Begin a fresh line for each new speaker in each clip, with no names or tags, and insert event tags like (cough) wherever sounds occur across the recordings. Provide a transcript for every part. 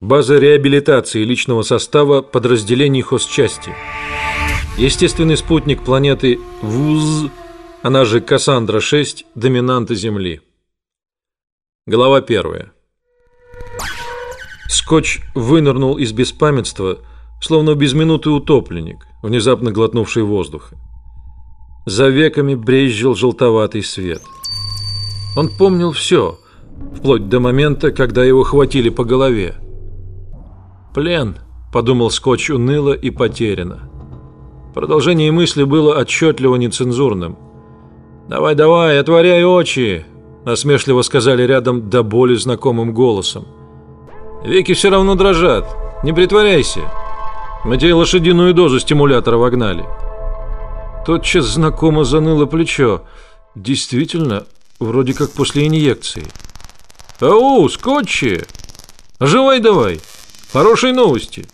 База реабилитации личного состава подразделений хозчасти. Естественный спутник планеты ВУЗ, она же Кассандра-6, доминанта Земли. Глава первая. Скотч вынырнул из беспамятства, словно без минуты утопленник, внезапно глотнувший воздуха. За веками брезжил желтоватый свет. Он помнил все, вплоть до момента, когда его хватили по голове. «Плен», — подумал Скотч уныло и потеряно. Продолжение мысли было отчетливо нецензурным. «Давай, давай, отворяй очи!» — насмешливо сказали рядом до боли знакомым голосом. Веки все равно дрожат. Не притворяйся. Мы тебе лошадиную дозу стимулятора вогнали. Тотчас знакомо заныло плечо. Действительно, вроде как после инъекции. Ау, скотчи! Оживай давай. Хорошие новости.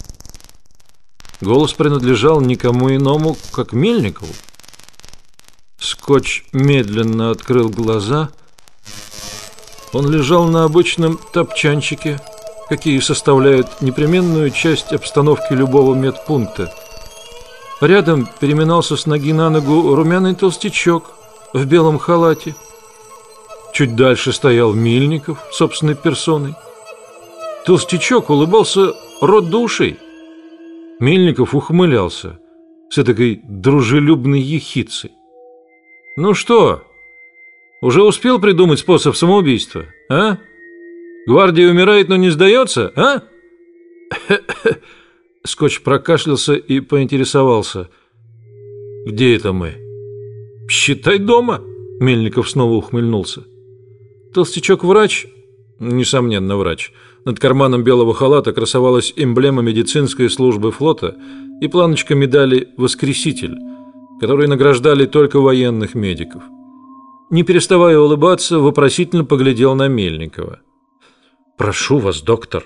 Голос принадлежал никому иному, как Мельникову. Скотч медленно открыл глаза. Он лежал на обычном топчанчике, какие составляют непременную часть обстановки любого медпункта. Рядом переминался с ноги на ногу румяный толстячок в белом халате. Чуть дальше стоял Мильников собственной персоной. Толстячок улыбался рот душей. Мельников ухмылялся с этой дружелюбной ехицей. «Ну что, уже успел придумать способ самоубийства, а?» Гвардия умирает, но не сдается, а? (coughs) Скотч прокашлялся и поинтересовался. Где это мы? Считай дома. Мельников снова ухмыльнулся. Толстячок врач, несомненно врач. Над карманом белого халата красовалась эмблема медицинской службы флота и планочка медали «Воскреситель», которые награждали только военных медиков. Не переставая улыбаться, вопросительно поглядел на Мельникова. «Прошу вас, доктор».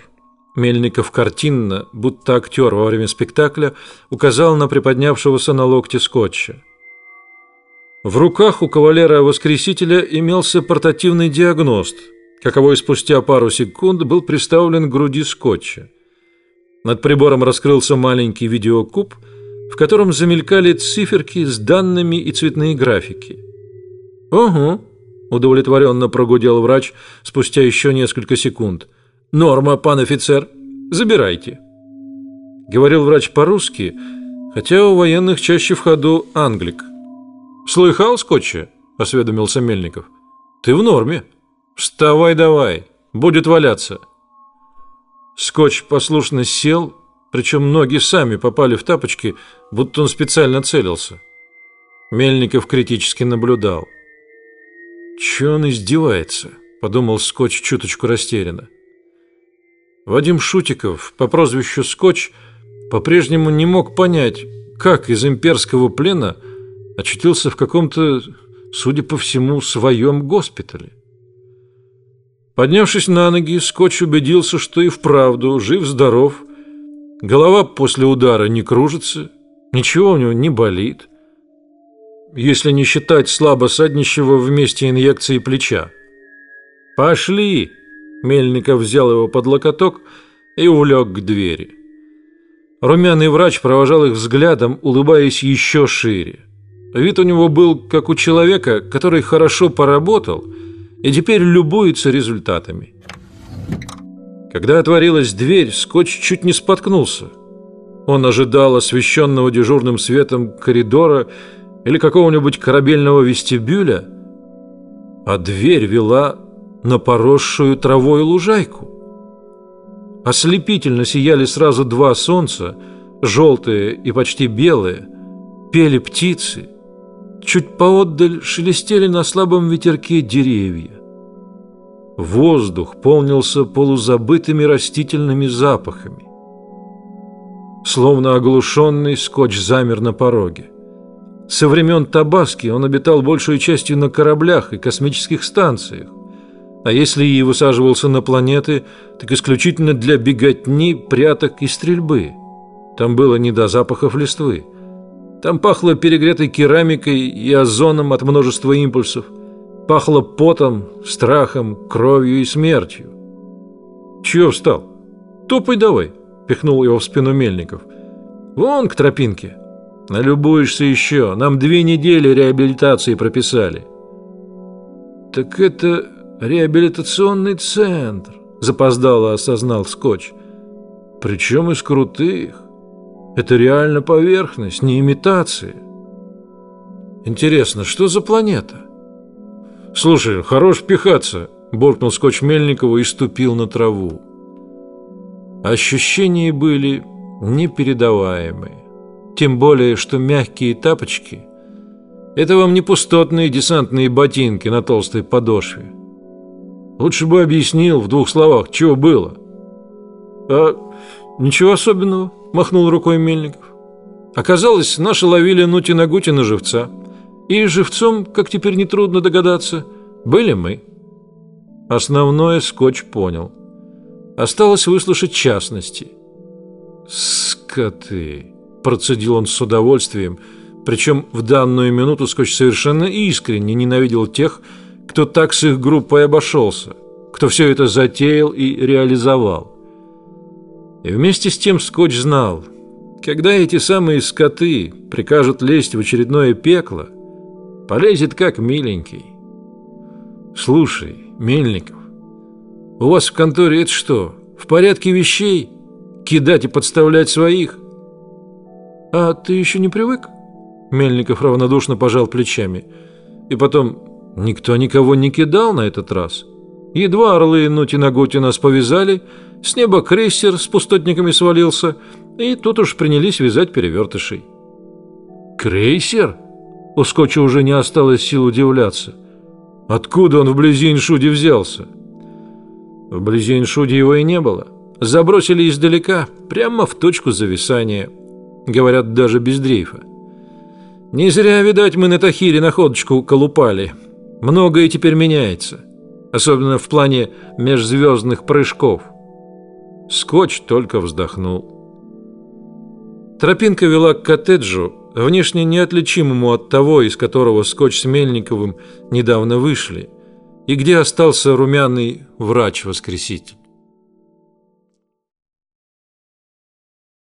Мельников картинно, будто актер во время спектакля, указал на приподнявшегося на локте скотча. В руках у кавалера-воскресителя имелся портативный диагност, каковой спустя пару секунд был приставлен к груди скотча. Над прибором раскрылся маленький видеокуб, в котором замелькали циферки с данными и цветные графики. «Угу», удовлетворенно прогудел врач спустя еще несколько секунд. Норма, пан офицер, забирайте. Говорил врач по-русски, хотя у военных чаще в ходу англик. Слыхал, скотча? осведомился Мельников. Ты в норме. Вставай давай, будет валяться. Скотч послушно сел, причем ноги сами попали в тапочки, будто он специально целился. Мельников критически наблюдал. Че он издевается? Подумал Скотч чуточку растерянно. Вадим Шутиков по прозвищу Скотч по-прежнему не мог понять, как из имперского плена очутился в каком-то, судя по всему, своем госпитале. Поднявшись на ноги, Скотч убедился, что и вправду жив-здоров, голова после удара не кружится, ничего у него не болит если не считать слабо саднищего в месте инъекции плеча. «Пошли!» Мельников взял его под локоток и увлек к двери. Румяный врач провожал их взглядом, улыбаясь еще шире. Вид у него был, как у человека, который хорошо поработал и теперь любуется результатами. Когда отворилась дверь, Скотч чуть не споткнулся. Он ожидал освещенного дежурным светом коридора или какого-нибудь корабельного вестибюля, а дверь вела на поросшую травой лужайку. Ослепительно сияли сразу два солнца, желтые и почти белые, пели птицы, чуть поотдаль шелестели на слабом ветерке деревья. Воздух полнился полузабытыми растительными запахами. Словно оглушенный скотч замер на пороге. Со времен Табаски он обитал большей частью на кораблях и космических станциях. А если и высаживался на планеты, так исключительно для беготни, пряток и стрельбы. Там было не до запахов листвы. Там пахло перегретой керамикой и озоном от множества импульсов. Пахло потом, страхом, кровью и смертью. Чего встал? Топай давай, пихнул его в спину Мельников. Вон к тропинке. Налюбуешься еще. Нам две недели реабилитации прописали. Так это реабилитационный центр, запоздало осознал Скотч. Причем из крутых. Это реально поверхность, не имитация. Интересно, что за планета? Слушай, хорош пихаться, буркнул Скотч Мельникову и ступил на траву. Ощущения были непередаваемые. Тем более, что мягкие тапочки – это вам не пустотные десантные ботинки на толстой подошве. Лучше бы объяснил в двух словах, чего было. А ничего особенного, махнул рукой Мельников. Оказалось, наши ловили Нути-Нагути на живца. И живцом, как теперь нетрудно догадаться, были мы. Основное скотч понял. Осталось выслушать частности. «Скоты!» – процедил он с удовольствием, причем в данную минуту скотч совершенно искренне ненавидел тех, кто так с их группой обошелся, кто все это затеял и реализовал. И вместе с тем Скотч знал, когда эти самые скоты прикажут лезть в очередное пекло, полезет как миленький. Слушай, Мельников, у вас в конторе это что, в порядке вещей? Кидать и подставлять своих? А ты еще не привык? Мельников равнодушно пожал плечами. И потом, Никто никого не кидал на этот раз. Едва орлы Нути-Нагути нас повязали, с неба крейсер с пустотниками свалился, и тут уж принялись вязать перевертышей. «Крейсер?» У Скотча уже не осталось сил удивляться. Откуда он вблизи Иншуди взялся? Вблизи Иншуди его и не было. Забросили издалека, прямо в точку зависания. Говорят, даже без дрейфа. Не зря, видать, мы на Тахире находочку колупали. Многое теперь меняется, особенно в плане межзвездных прыжков. Скотч только вздохнул. Тропинка вела к коттеджу, внешне неотличимому от того, из которого Скотч с Мельниковым недавно вышли, и где остался румяный врач-воскреситель.